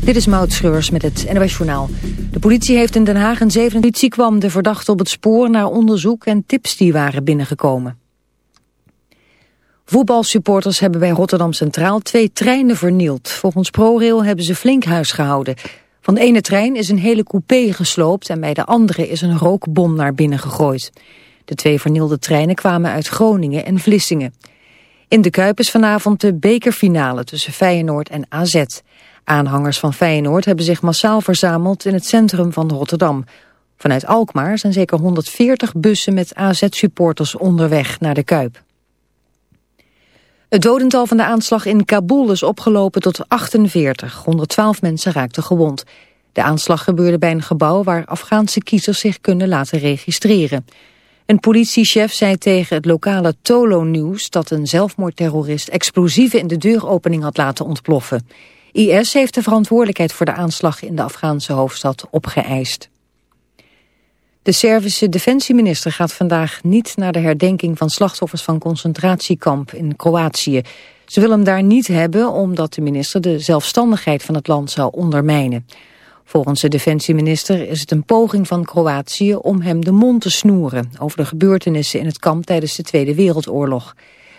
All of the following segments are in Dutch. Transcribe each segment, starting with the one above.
Dit is Maud Schreurs met het NOS Journaal. De politie heeft in Den Haag een 7 politie kwam de verdachte op het spoor... naar onderzoek en tips die waren binnengekomen. Voetbalsupporters hebben bij Rotterdam Centraal twee treinen vernield. Volgens ProRail hebben ze flink huis gehouden. Van de ene trein is een hele coupé gesloopt... en bij de andere is een rookbom naar binnen gegooid. De twee vernielde treinen kwamen uit Groningen en Vlissingen. In de Kuip is vanavond de bekerfinale tussen Feyenoord en AZ... Aanhangers van Feyenoord hebben zich massaal verzameld in het centrum van Rotterdam. Vanuit Alkmaar zijn zeker 140 bussen met AZ-supporters onderweg naar de Kuip. Het dodental van de aanslag in Kabul is opgelopen tot 48. 112 mensen raakten gewond. De aanslag gebeurde bij een gebouw waar Afghaanse kiezers zich kunnen laten registreren. Een politiechef zei tegen het lokale Tolo News dat een zelfmoordterrorist explosieven in de deuropening had laten ontploffen. IS heeft de verantwoordelijkheid voor de aanslag in de Afghaanse hoofdstad opgeëist. De Servische defensieminister gaat vandaag niet naar de herdenking van slachtoffers van concentratiekamp in Kroatië. Ze wil hem daar niet hebben omdat de minister de zelfstandigheid van het land zou ondermijnen. Volgens de defensieminister is het een poging van Kroatië om hem de mond te snoeren over de gebeurtenissen in het kamp tijdens de Tweede Wereldoorlog.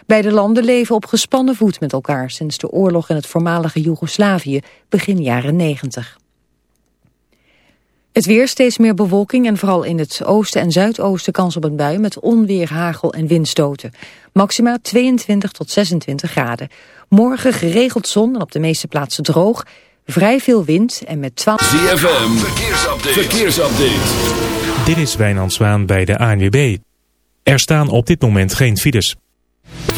Beide landen leven op gespannen voet met elkaar sinds de oorlog in het voormalige Joegoslavië begin jaren 90. Het weer steeds meer bewolking en vooral in het oosten en zuidoosten kans op een bui met onweer, hagel en windstoten. Maxima 22 tot 26 graden. Morgen geregeld zon en op de meeste plaatsen droog. Vrij veel wind en met 12... ZFM, verkeersupdate. verkeersupdate. Dit is Wijnand Zwaan bij de ANWB. Er staan op dit moment geen files.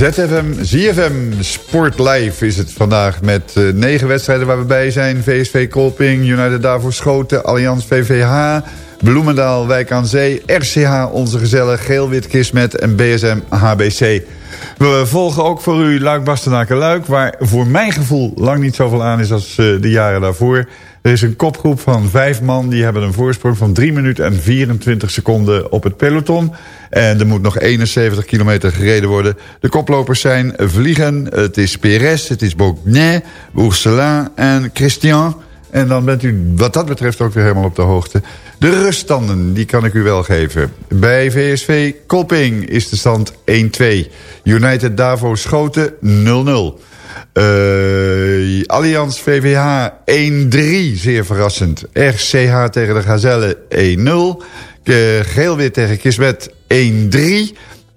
ZFM, ZFM Sport Live is het vandaag met uh, negen wedstrijden waar we bij zijn. VSV Kolping, United Davos Schoten, Allianz VVH, Bloemendaal, Wijk aan Zee, RCH Onze Gezellen, Geel-Wit Kismet en BSM HBC. We volgen ook voor u Luik Bastenaken Luik, waar voor mijn gevoel lang niet zoveel aan is als uh, de jaren daarvoor. Er is een kopgroep van vijf man. Die hebben een voorsprong van 3 minuten en 24 seconden op het peloton. En er moet nog 71 kilometer gereden worden. De koplopers zijn Vliegen, het is Perez, het is Bognet, Ourselin en Christian. En dan bent u wat dat betreft ook weer helemaal op de hoogte. De ruststanden, die kan ik u wel geven. Bij VSV Kolping is de stand 1-2. United Davo Schoten 0-0. Uh, Allianz VVH 1-3, zeer verrassend. RCH tegen de Gazelle 1-0. Uh, Geelwit tegen Kismet 1-3.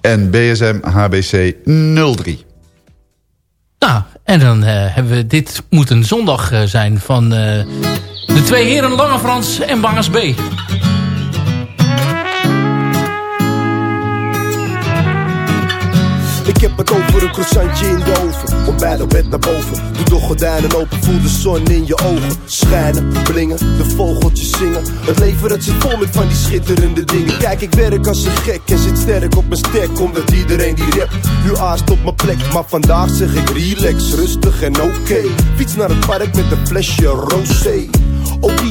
En BSM HBC 0-3. Nou, en dan uh, hebben we... Dit moet een zondag uh, zijn van de twee heren Lange Frans en Banges B. over, een croissantje in de oven. Ontbijt op bed naar boven. Doe de gordijnen open, voel de zon in je ogen. Schijnen, blingen, de vogeltjes zingen. Het leven dat zit vol met van die schitterende dingen. Kijk, ik werk als een gek en zit sterk op mijn stek. Omdat iedereen die rap nu aast op mijn plek. Maar vandaag zeg ik relax, rustig en oké. Fiets naar het park met een flesje rosé.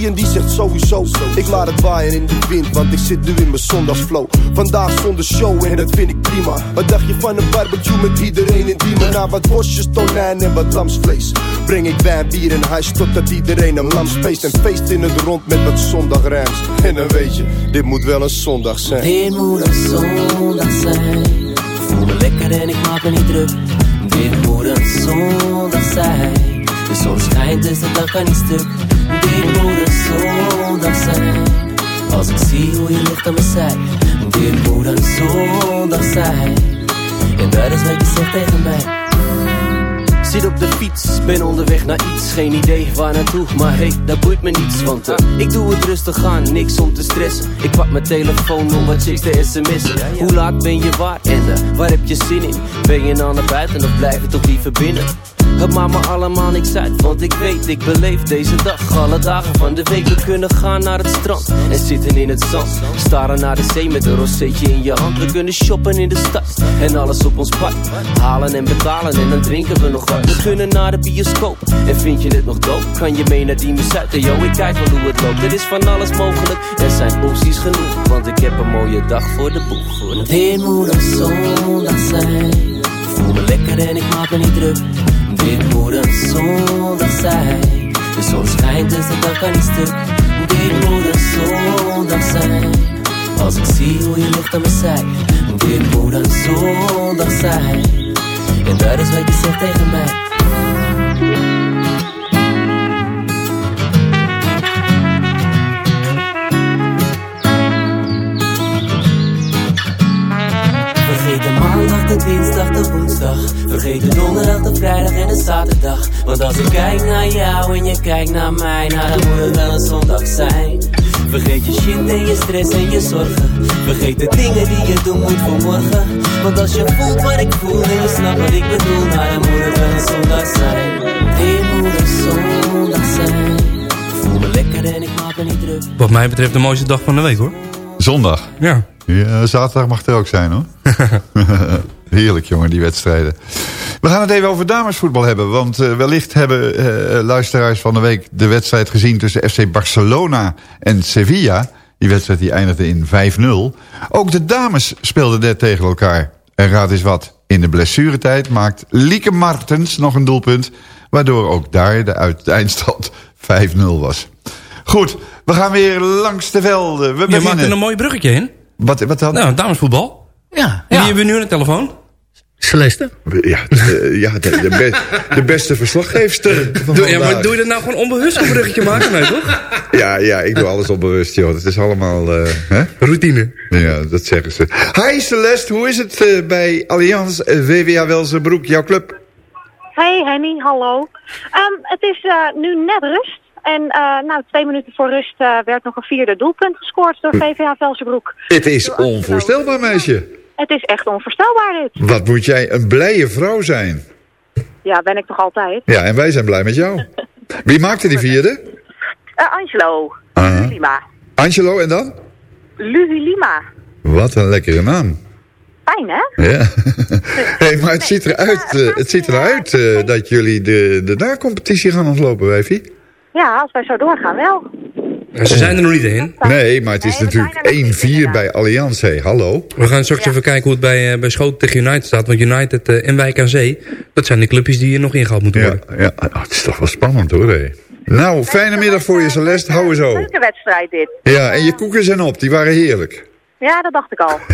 En die zegt sowieso Ik laat het waaien in de wind, want ik zit nu in mijn zondagsflow. Vandaag zonder show en dat vind ik prima. Wat dacht je van een barbecue met iedereen in die Na wat worstjes, tonijn en wat lamsvlees. Breng ik wijn, bier en huis totdat iedereen een lam speest. En feest in het rond met wat zondagrijms En dan weet je, dit moet wel een zondag zijn. Dit moet een zondag zijn. Voel me lekker en ik maak me niet druk. Dit moet een zondag zijn. De zon schijnt dus dag kan niet stuk dit moet een zondag zijn Als ik zie hoe je ligt aan mijn zij Dit moet een zondag zijn En dat is wat je zegt tegen mij. Zit op de fiets, ben onderweg naar iets. Geen idee waar naartoe, maar hey, dat boeit me niets. Want uh, ik doe het rustig aan, niks om te stressen. Ik pak mijn telefoon om wat chicks te sms'en Hoe laat ben je waar? En uh, waar heb je zin in? Ben je nou naar buiten of blijf je toch liever binnen? Het maakt me allemaal niks uit, want ik weet, ik beleef deze dag. Alle dagen van de week, we kunnen gaan naar het strand En zitten in het zand. Staren naar de zee met een rozeetje in je hand. We kunnen shoppen in de stad En alles op ons pad. Halen en betalen en dan drinken we nog wat. We kunnen naar de bioscoop En vind je dit nog dope? Kan je mee naar die Zuid? Yo, ik kijk wel hoe het loopt. Er is van alles mogelijk. Er zijn opties genoeg Want ik heb een mooie dag voor de boeg. Dit moet een zijn? Voel me lekker en ik maak me niet druk dit moet een zondag zijn. De zon schijnt dus de dag kan niet stuk. Dit moet een zondag zijn. Als ik zie hoe je ligt aan mijn zij. Dit moet een zondag zijn. En dat is wat je zegt tegen mij. De dinsdag, de woensdag. Vergeet de donderdag, de vrijdag en de zaterdag. Want als ik kijk naar jou en je kijkt naar mij, nou dan moet het wel een zondag zijn. Vergeet je shit en je stress en je zorgen. Vergeet de dingen die je doen moet voor morgen. Want als je voelt wat ik voel en je snapt wat ik bedoel, nou dan moet het wel een zondag zijn. Dit moet een zondag zijn. Voel me lekker en ik maak me niet druk. Wat mij betreft de mooiste dag van de week hoor. Zondag? Ja. ja zaterdag mag er ook zijn hoor. Heerlijk jongen, die wedstrijden. We gaan het even over damesvoetbal hebben. Want uh, wellicht hebben uh, luisteraars van de week de wedstrijd gezien... tussen FC Barcelona en Sevilla. Die wedstrijd die eindigde in 5-0. Ook de dames speelden net tegen elkaar. En raad eens wat. In de blessuretijd maakt Lieke Martens nog een doelpunt... waardoor ook daar de, uit, de eindstand 5-0 was. Goed, we gaan weer langs de velden. We Je maakt er een mooi bruggetje in. Wat, wat dan? Nou, damesvoetbal. Ja. En die hebben we nu aan de telefoon. Celeste? Ja, de, ja de, de, be, de beste verslaggeefster doe, ja, maar doe je dat nou gewoon onbewust een bruggetje maken? Nee, toch? Ja, ja, ik doe alles onbewust, joh. Het is allemaal... Uh, hè? Routine. Ja, dat zeggen ze. Hi Celeste, hoe is het uh, bij Allianz uh, VWA Welzenbroek, jouw club? Hey Henny, hallo. Um, het is nu net rust. En nou, twee minuten voor rust werd nog een vierde doelpunt gescoord door VVA Velsenbroek. Het is onvoorstelbaar, meisje. Het is echt onvoorstelbaar dit. Wat moet jij een blije vrouw zijn. Ja, ben ik toch altijd. Ja, en wij zijn blij met jou. Wie maakte die vierde? Uh, Angelo. Uh Lima. Angelo en dan? Luhi Lima. Wat een lekkere naam. Fijn, hè? Ja. hey, maar het ziet eruit, uh, het ziet eruit uh, dat jullie de, de na-competitie gaan ontlopen, wijfie. Ja, als wij zo doorgaan wel. En ze zijn er nog niet in. Nee, maar het is nee, natuurlijk 1-4 bij Allianz. Hey, hallo. We gaan straks ja. even kijken hoe het bij, uh, bij Schoten tegen United staat. Want United uh, en Wijk aan Zee, dat zijn de clubjes die hier nog ingehaald moeten worden. Ja, ja. Oh, het is toch wel spannend hoor. Hey. Nou, fijne middag voor je Celeste. Hou eens zo. Leuke wedstrijd dit. Ja, en je koeken zijn op. Die waren heerlijk. Ja, dat dacht ik al.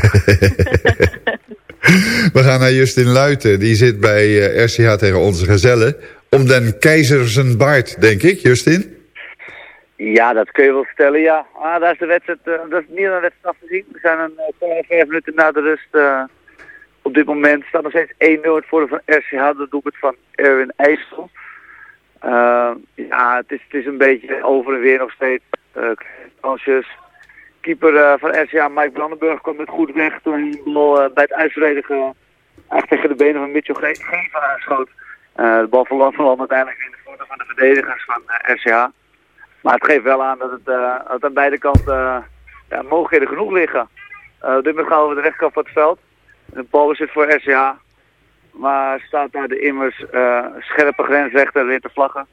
We gaan naar Justin Luiten. Die zit bij uh, RCH tegen onze gezellen. Om den keizersenbaard, denk ik, Justin. Ja, dat kun je wel stellen, ja. Ah, daar is de wedstrijd, uh, dat is niet aan de wedstrijd af te zien. We zijn een uh, vijf minuten na de rust. Uh, op dit moment staat nog steeds 1-0 het voordeel van RCH, de doelpunt van Erwin IJssel. ja, het is, het is een beetje over en weer nog steeds. kansjes. Keeper van RCH, Mike Brandenburg, kwam met goed weg toen hij bij het uitverdedigen tegen de benen van Mitchell Ge- Geven aanschoot. Eh, de bal verland verland uiteindelijk in de voeten van de verdedigers van eh, RCH. Maar het geeft wel aan dat het, eh, dat aan beide kanten eh, ja, mogelijkheden genoeg liggen. Op dit moment gaan we over de rechterkant van het veld. De bal zit voor RCH. Maar staat daar de immers eh, scherpe grensrechter weer te vlaggen.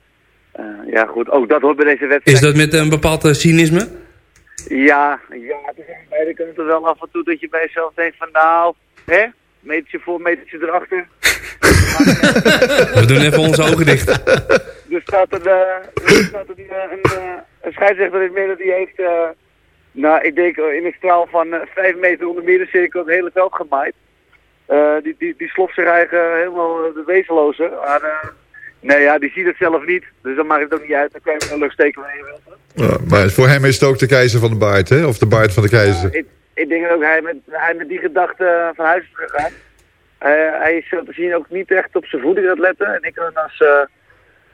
Ja goed, ook dat hoort bij deze wedstrijd. Is dat met een bepaald cynisme? Ja, ja, het is aan beide kanten wel af en toe dat je bij jezelf denkt van nou, hè, metertje voor, metertje erachter. We doen even onze ogen dicht. Er staat een, eh, er staat een, eh, een, eh, een scheidsrechter in het midden die heeft, eh, nou ik denk in een straal van vijf meter onder middencirkel het hele veld gemaaid. Die, die, die sloft zich eigenlijk helemaal de wezenloze. Maar nee ja, die ziet het zelf niet. Dus dan maakt het ook niet uit. Dan kan je hem lucht steken wanneer je wilt. Ja, maar voor hem is het ook de keizer van de baard, hè? Of de baard van de keizer. Ik, ik denk dat ook hij met, hij met die gedachte van huis is gegaan. Hij is zo te zien ook niet echt op zijn voeding aan het letten. En ik kan als,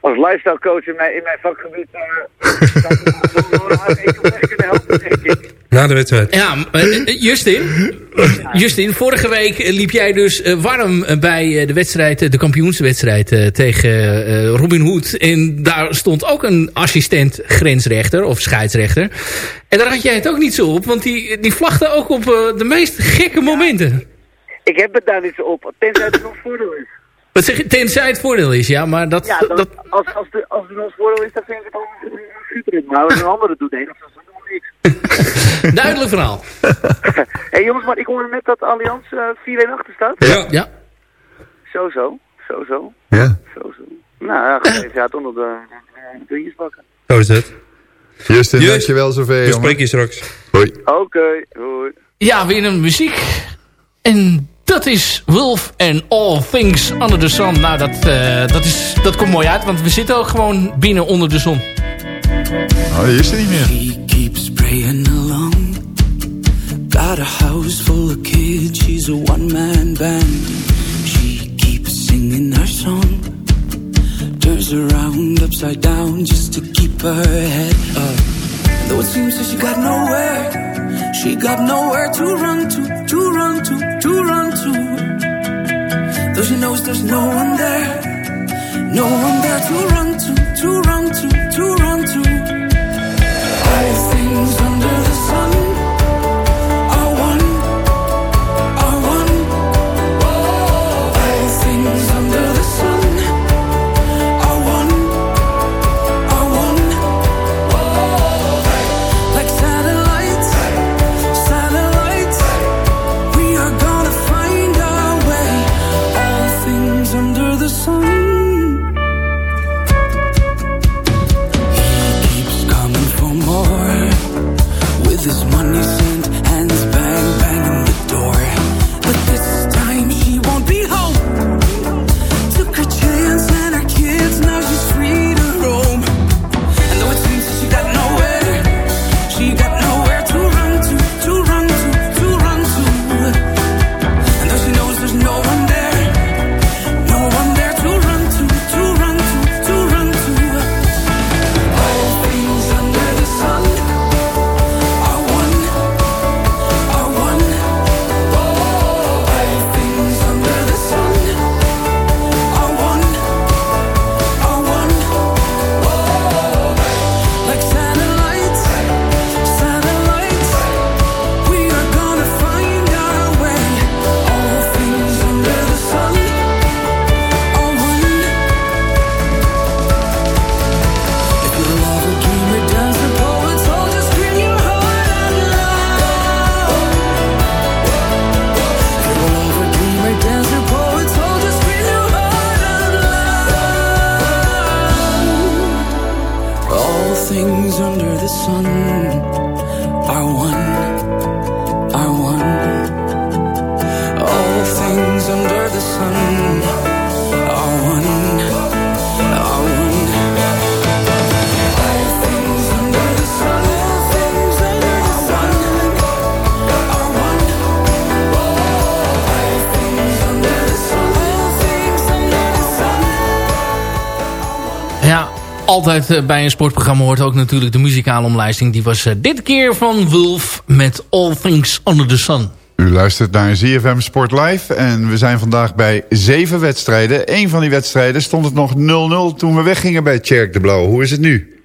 als lifestyle coach in mijn, in mijn vakgebied... ik hem echt kunnen helpen, denk ik. Na de wedstrijd. Ja, eh, eh, Justin, Justin, vorige week eh, liep jij dus warm bij de wedstrijd, de kampioenswedstrijd tegen Robin Hood. En daar stond ook een assistent grensrechter of scheidsrechter. En daar had jij het ook niet zo op, want die, die vlagde ook op de meest gekke momenten. Ik heb het daar niet zo op, tenzij het nog voordeel is. Wat zeg je, tenzij het voordeel is, ja, maar dat... Ja, dan, dat als, als, de, als het nog voordeel is, dan vind ik het allemaal schitterend. Maar als een ander het doet, nee, dat is nog niks. duidelijk verhaal. Hé hey, jongens, maar ik hoorde net dat Allianz eh 4-1 achter staat. Ja. Ja. Zo zo, zo zo, Ja. zo zo. Nou ja, ga even ja, toch nog de, de puntjes pakken. Zo is het. Justin, Just, dankjewel zoveel, We spreken je straks. Hoi. Oké, hoi. Ja, weer een muziek. En dat is Wolf and All Things Under the Sun. Nou, dat, eh, dat, is, dat komt mooi uit, want we zitten ook gewoon binnen onder de zon. Oh, die is er niet meer. She keeps praying along. Got a house full of kids, she's a one-man band. She keeps singing her song. Turns around upside down just to keep her head up. And though it seems that she got nowhere, she got nowhere to run to, to run to, to run to. Though she knows there's no one there, no one there to run to, to run to, to run to. All things under altijd eh, bij een sportprogramma hoort ook natuurlijk de muzikale omlijsting. Die was eh, dit keer van Wolf met All Things Under the Sun. U luistert naar ZFM Sport Live en we zijn vandaag bij zeven wedstrijden. Eén van die wedstrijden stond het nog 0-0 toen we weggingen bij Tjerk de Blauw. Hoe is het nu?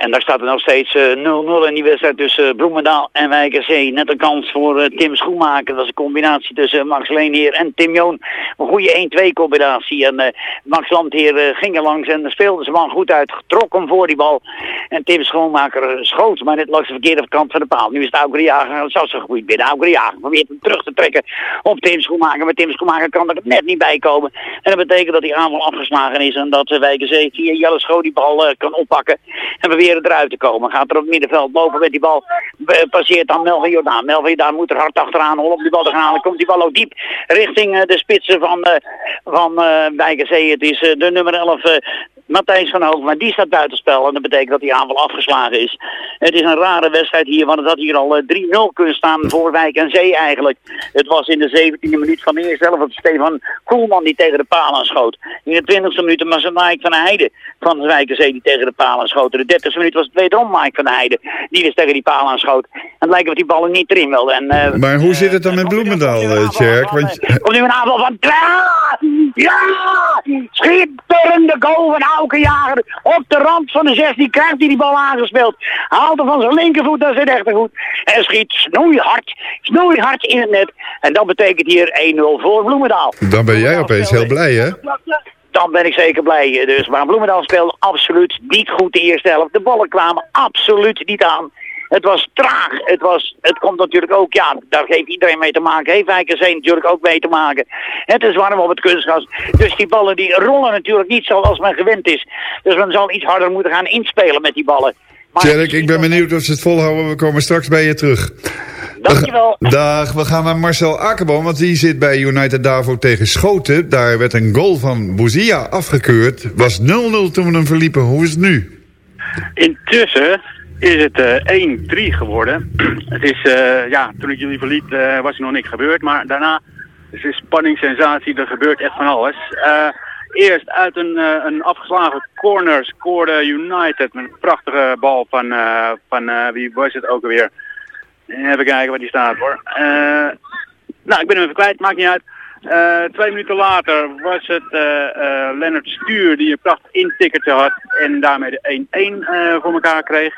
En daar staat er nog steeds eh, 0-0 in die wedstrijd tussen eh, Bloemendaal en Wijkerzee. Net een kans voor eh, Tim Schoenmaker. Dat is een combinatie tussen Max Leenheer en Tim Joon. Een goede 1-2 combinatie. En eh, Max Landheer eh, ging er langs en speelde zijn man goed uit. Trok hem voor die bal. En Tim Schoenmaker eh, schoot, maar net langs de verkeerde kant van de paal. Nu is het Auker Jager, dat zat zo goed binnen. Jager probeert hem terug te trekken op Tim Schoenmaker. Maar Tim Schoenmaker kan er net niet bij komen. En dat betekent dat die aanval afgeslagen is. En dat Wijkerzee via Jelle Schoo die bal eh, kan oppakken. En proberen eruit te komen. Gaat er op het middenveld lopen met die bal. eh, passeert dan Melvin Jordaan. Melvin Jordaan moet er hard achteraan om die bal te gaan halen. Komt die bal ook diep richting eh, de spitsen van, eh van Wijkerzee. Het is de nummer 11 eh, Matthijs van Hoog, maar die staat buitenspel. En dat betekent dat die aanval afgeslagen is. Het is een rare wedstrijd hier, want het had hier al eh, 3-0 kunnen staan voor Wijk en Zee eigenlijk. Het was in de 17e minuut van de eerste helft dat Stefan Koelman die tegen de paal aanschoot. In de 20e minuut was het Mike van Heijden van Wijk en Zee die tegen de paal aanschoot. In de 30e minuut was het wederom Mike van Heijden die dus tegen die paal aanschoot. En het lijkt of die ballen niet erin wilden. En, eh, Maar hoe zit het dan met Bloemendaal, eh, Tjerk? Want, Komt nu een aanval van... Ja! Ja! Schitterende goal van Auke Jager. Op de rand van de 16 krijgt hij die bal aangespeeld. Haalt hem van zijn linkervoet naar zijn rechtervoet. En schiet snoeihard, snoeihard in het net. En dat betekent hier 1-0 voor Bloemendaal. dan ben jij opeens heel blij, hè? Dan ben ik zeker blij. Dus, maar Bloemendaal speelde absoluut niet goed de eerste helft. De ballen kwamen absoluut niet aan. Het was traag. Het, was, het komt natuurlijk ook, ja, daar heeft iedereen mee te maken. Heeft Wijkerzee natuurlijk ook mee te maken. Het is warm op het kunstgras. Dus die ballen die rollen natuurlijk niet zoals men gewend is. Dus men zal iets harder moeten gaan inspelen met die ballen. Tjerk, ik ben benieuwd of ze het volhouden. We komen straks bij je terug. Dankjewel. Dag, we gaan naar Marcel Akkerboom, want die zit bij United Davo tegen Schoten. Daar werd een goal van Bouzia afgekeurd. Was 0-0 toen we hem verliepen. Hoe is het nu? Intussen is het eh 1-3 geworden. Het is, eh, ja, toen ik jullie verliet eh, was er nog niks gebeurd, maar daarna is een spanning, sensatie, er gebeurt echt van alles. Eh, eerst uit een, eh, een afgeslagen corner scoorde United met een prachtige bal van, eh, van eh, wie was het ook alweer? Even kijken waar die staat hoor. Eh, nou, ik ben hem even kwijt, maakt niet uit. Eh, twee minuten later was het eh eh, Lennart Stuur die een prachtig intikkertje had en daarmee de 1-1 eh, voor elkaar kreeg.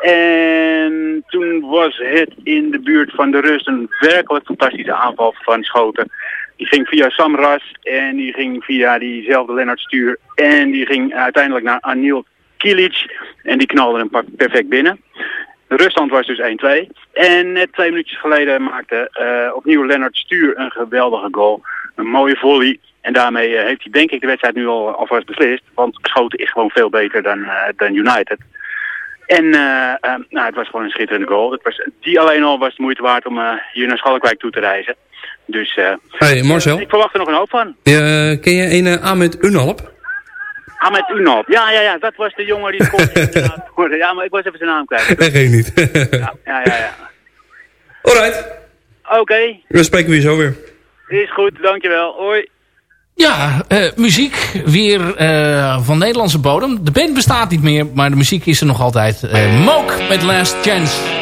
En toen was het in de buurt van de rust een werkelijk fantastische aanval van Schoten. Die ging via Samras en die ging via diezelfde Lennart Stuur en die ging uiteindelijk naar Anil Kilic en die knalde hem perfect binnen. De ruststand was dus 1-2. En net twee minuutjes geleden maakte eh, opnieuw Lennart Stuur een geweldige goal. Een mooie volley. En daarmee eh, heeft hij denk ik de wedstrijd nu al alvast beslist. Want Schoten is gewoon veel beter dan, eh, dan United. En eh, eh, nou, het was gewoon een schitterende goal. Het was, die alleen al was het moeite waard om eh, hier naar Schalkwijk toe te reizen. Dus Hey Marcel, ik verwacht er nog een hoop van. ken je een uh, Ahmed Unalp? Ahmed Unop. Ja, ja, ja, dat was de jongen die worden. Ja, maar ik was even zijn naam kwijt. Geen niet. Ja, ja, ja. ja. Alright, Oké, we spreken weer zo weer. is goed, dankjewel. Hoi. Ja, eh, muziek. Weer eh, van Nederlandse bodem. De band bestaat niet meer, maar de muziek is er nog altijd. Eh Mook met Last Chance.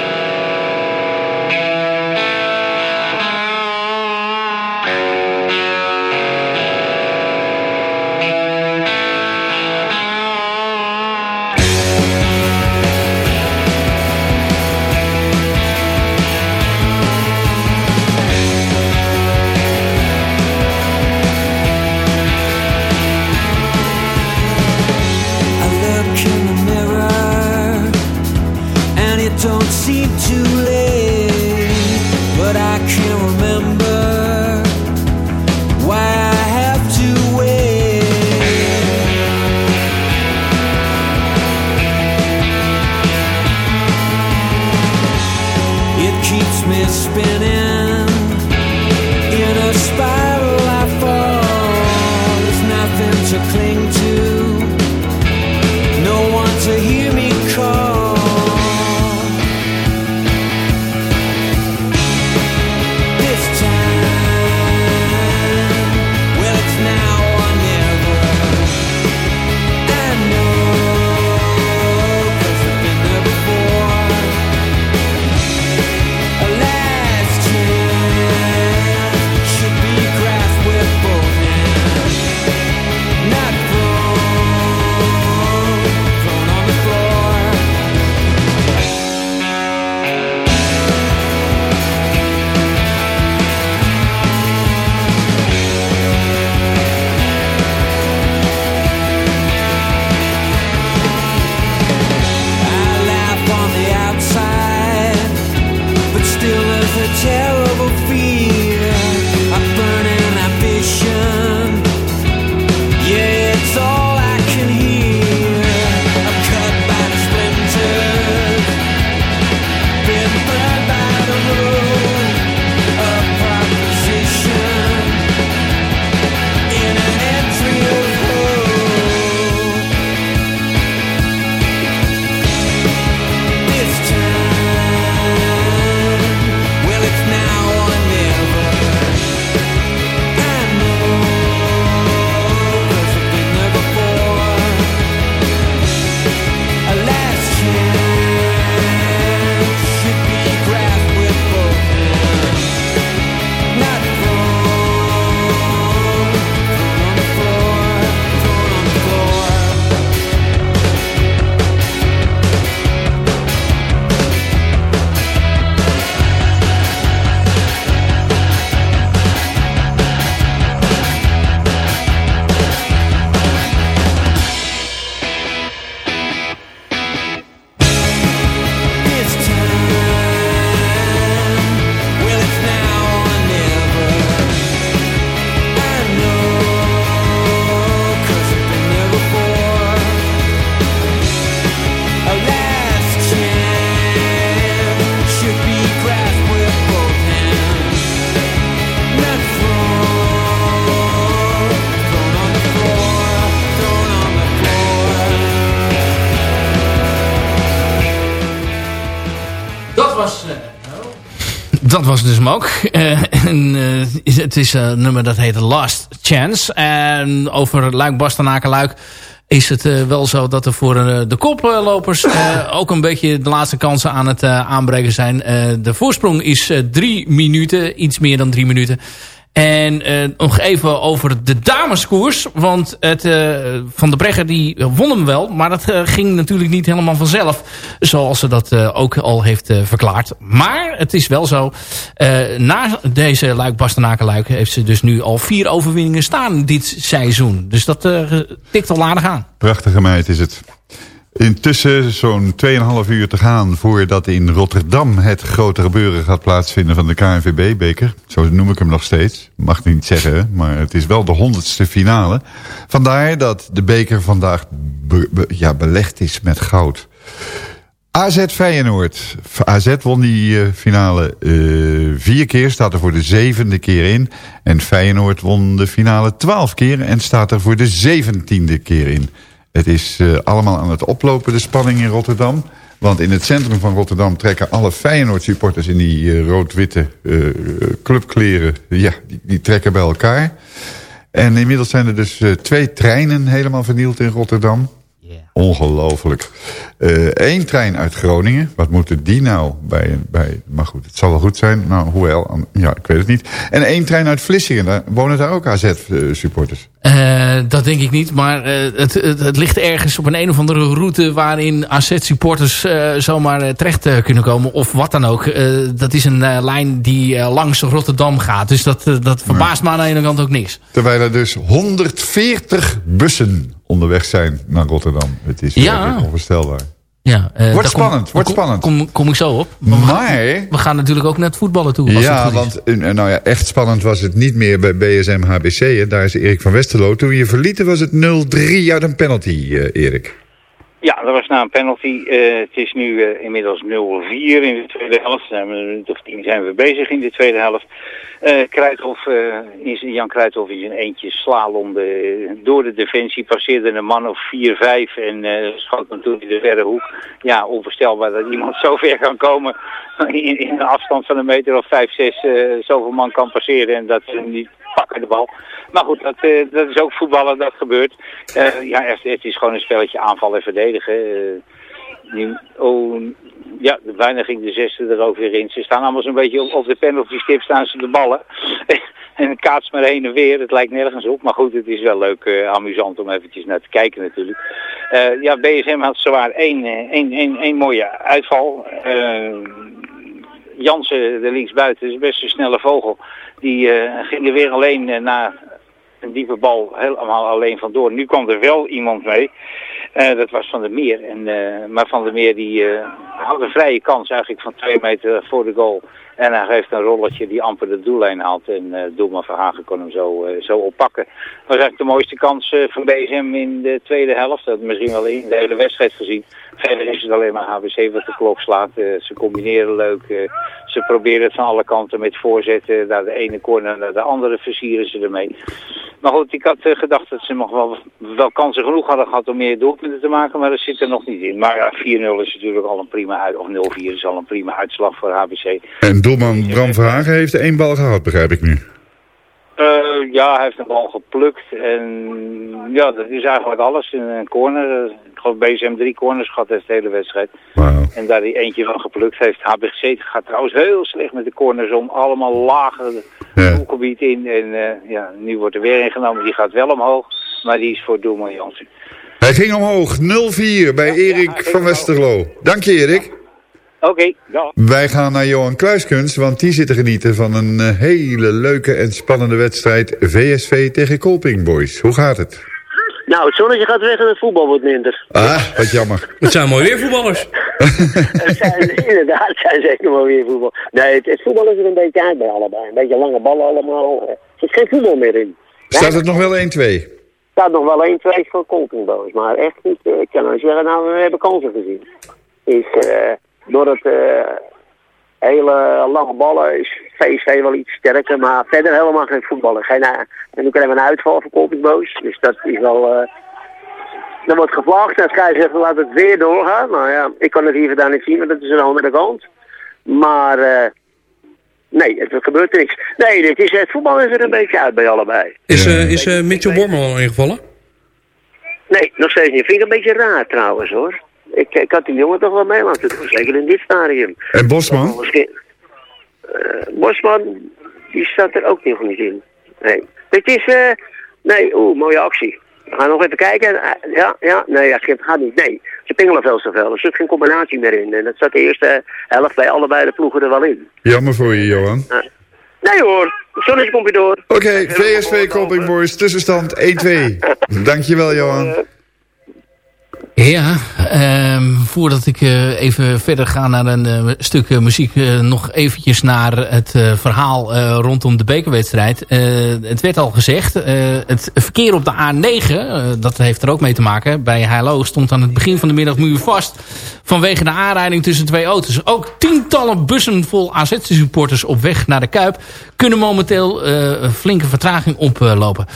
Dus hem ook. Eh, en, eh, het is een nummer dat heet Last Chance. En over Luik, Bastenaken, Luik is het uh, wel zo dat er voor uh, de koplopers uh, ook een beetje de laatste kansen aan het aanbreken zijn. de voorsprong is drie minuten, iets meer dan drie minuten. En uh, nog even over de dameskoers. Want het, uh, Van de Bregger die won hem wel. Maar dat uh, ging natuurlijk niet helemaal vanzelf. Zoals ze dat ook al heeft verklaard. Maar het is wel zo. na deze Luik Bastenaken Luik heeft ze dus nu al vier overwinningen staan dit seizoen. Dus dat tikt al aardig aan. Prachtige meid is het. Intussen zo'n 2,5 uur te gaan voordat in Rotterdam het grote gebeuren gaat plaatsvinden van de KNVB-beker. Zo noem ik hem nog steeds. Mag niet zeggen, maar het is wel de honderdste finale. Vandaar dat de beker vandaag ja, belegd is met goud. AZ Feyenoord. AZ won die uh, finale uh, vier keer, staat er voor de zevende keer in. En Feyenoord won de finale twaalf keer en staat er voor de zeventiende keer in. Het is uh, allemaal aan het oplopen, de spanning in Rotterdam. Want in het centrum van Rotterdam trekken alle Feyenoord supporters in die uh, rood-witte uh, clubkleren. Ja, die, die, trekken bij elkaar. En inmiddels zijn er dus twee treinen helemaal vernield in Rotterdam. Ongelooflijk. Eén trein uit Groningen. Wat moeten die nou bij, bij... Maar goed, het zal wel goed zijn. Nou, hoewel, ja, ik weet het niet. En één trein uit Vlissingen. Daar wonen daar ook AZ-supporters. Uh, dat denk ik niet, maar uh, het, het, het, ligt ergens op een een of andere route... waarin AZ-supporters uh, zomaar terecht kunnen komen. Of wat dan ook. dat is een lijn die langs Rotterdam gaat. Dus dat, dat verbaast me aan de ene kant ook niks. Terwijl er dus 140 bussen onderweg zijn naar Rotterdam. Het is ja. onvoorstelbaar. Ja, uh, wordt spannend, kom, wordt spannend. Kom, kom, ik zo op. Maar, maar, we gaan natuurlijk ook naar het voetballen toe. ja, want nou ja, echt spannend was het niet meer bij BSM HBC. Hè. Daar is Erik van Westerlo. Toen je verlieten was het 0-3 uit een penalty, uh, Erik. Ja, dat was na een penalty. Uh, het is nu inmiddels 0-4 in de tweede helft. Zijn we, tien zijn we bezig in de tweede helft. Uh, uh, Jan Kruithof is een eentje slalomde door de defensie, passeerde een man of 4-5 en uh, schoot hem toen in de verre hoek. Ja, onvoorstelbaar dat iemand zo ver kan komen in, in een afstand van een meter of 5, 6 zoveel man kan passeren en dat ze niet pakken de bal. Maar goed, dat, dat is ook voetballen, dat gebeurt. ja, het, het, is gewoon een spelletje aanvallen en verdedigen. Nu, oh, ja, bijna ging de zesde er ook weer in. Ze staan allemaal zo'n beetje op, de penalty stip staan ze de ballen. en kaats maar heen en weer. Het lijkt nergens op. Maar goed, het is wel leuk, amusant om eventjes naar te kijken natuurlijk. Ja, BSM had zowaar één, eh, één, één, mooie uitval. Jansen, de linksbuiten, is best een snelle vogel. Die ging er weer alleen naar een diepe bal helemaal alleen vandoor. Nu kwam er wel iemand mee. Uh, dat was Van der Meer. En, uh, maar Van der Meer die uh, had een vrije kans eigenlijk van twee meter voor de goal. En hij geeft een rolletje die amper de doellijn haalt. En uh, doelman Verhagen kon hem zo, zo oppakken. Dat was eigenlijk de mooiste kans van BSM in de tweede helft. Dat misschien wel in de hele wedstrijd gezien. Verder is het alleen maar HBC wat de klok slaat. ze combineren leuk. ze proberen het van alle kanten met voorzetten. Naar de ene corner naar de andere versieren ze ermee. Maar goed, ik had gedacht dat ze nog wel, wel kansen genoeg hadden gehad om meer doelpunten te maken. Maar dat zit er nog niet in. Maar ja, 4-0 is natuurlijk al een prima uit, of 0-4 is al een prima uitslag voor HBC. En doelman Bram Verhagen heeft één bal gehad, begrijp ik nu. Uh, ja, hij heeft een bal geplukt. En ja, dat is eigenlijk alles in een corner. Ik geloof BSM drie corners gehad heeft de hele wedstrijd. Wow. En daar hij eentje van geplukt heeft. HBC gaat trouwens heel slecht met de corners om. Allemaal lager ja. doelgebied in. En uh, ja, nu wordt er weer ingenomen. Die gaat wel omhoog. Maar die is voor doelman Jansen. Hij ging omhoog. 0-4 bij ja, Erik ja, van Westerlo. Dank je Erik. Oké, okay. Wij gaan naar Johan Kluiskens, want die zit te genieten van een uh, hele leuke en spannende wedstrijd VSV tegen Colping Boys. Hoe gaat het? Nou, het zonnetje gaat weg en het voetbal wordt minder. Ah, wat jammer. Het zijn mooi weer voetballers. het zijn, inderdaad, het zijn zeker mooi weer voetbal. Nee, het, het, voetbal is er een beetje uit bij allebei. Een beetje lange ballen allemaal. Er zit geen voetbal meer in. Staat het nog wel 1-2? Staat nog wel 1-2 voor Coltingboos. Maar echt niet, uh, ik kan nou zeggen, we hebben kansen gezien. Is, uh, door het uh, hele lange ballen is VSV wel iets sterker, maar verder helemaal geen voetballen. Geen, en nu krijgen we een uitval voor Coltingboos, dus dat is wel... dan wordt gevlaagd en Sky zegt, laat het weer doorgaan. Nou ja, ik kan het hier vandaan niet zien, want dat is de andere kant. Maar Nee, het gebeurt niks. Nee, dit is, het voetbal is er een beetje uit bij allebei. Is, eh, is eh, Mitchell Borman al ingevallen? Nee, nog steeds niet. Vind ik een beetje raar trouwens hoor. Ik, ik had die jongen toch wel mee laten doen, zeker in dit stadium. En Bosman? Misschien, eh, Bosman, die staat er ook nog niet in. Nee. Dit is, eh, nee, oeh, mooie actie. We gaan nog even kijken. Ja, ja, nee, ja, het gaat niet. Nee, ze pingelen veel te veel. Er zit geen combinatie meer in. En dat zat de eerste helft bij allebei de ploegen er wel in. Jammer voor je, Johan. Nee hoor, het zonnetje komt weer door. Oké, VSV Colping Boys, tussenstand 1-2. Dankjewel, Johan. Ja, ehm, voordat ik eh, even verder ga naar een eh, stuk eh, muziek... nog eventjes naar het verhaal rondom de bekerwedstrijd. Het werd al gezegd, het verkeer op de A9, eh, dat heeft er ook mee te maken... bij Heilo stond aan het begin van de middag muur vast... vanwege de aanrijding tussen twee auto's. Ook tientallen bussen vol AZ-supporters op weg naar de Kuip... kunnen momenteel een flinke vertraging oplopen.